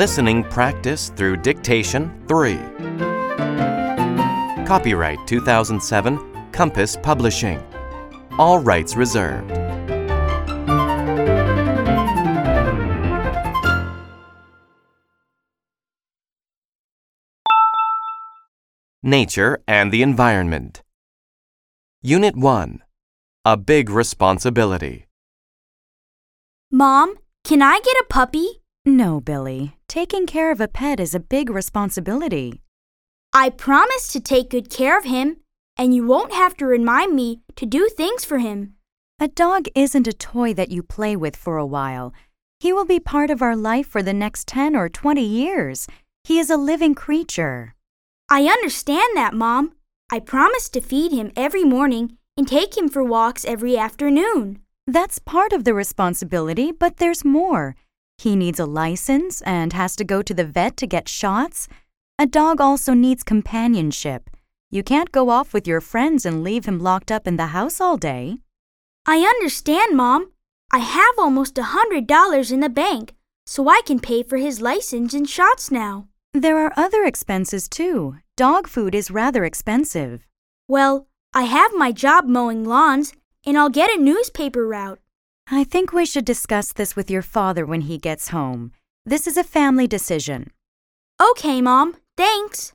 Listening Practice through Dictation 3. Copyright 2007 Compass Publishing. All rights reserved. Nature and the Environment. Unit 1 A Big Responsibility. Mom, can I get a puppy? No, Billy. Taking care of a pet is a big responsibility. I promise to take good care of him, and you won't have to remind me to do things for him. A dog isn't a toy that you play with for a while. He will be part of our life for the next 10 or 20 years. He is a living creature. I understand that, Mom. I promise to feed him every morning and take him for walks every afternoon. That's part of the responsibility, but there's more. He needs a license and has to go to the vet to get shots. A dog also needs companionship. You can't go off with your friends and leave him locked up in the house all day. I understand, Mom. I have almost a hundred dollars in the bank, so I can pay for his license and shots now. There are other expenses too. Dog food is rather expensive. Well, I have my job mowing lawns, and I'll get a newspaper route. I think we should discuss this with your father when he gets home. This is a family decision. Okay, Mom. Thanks.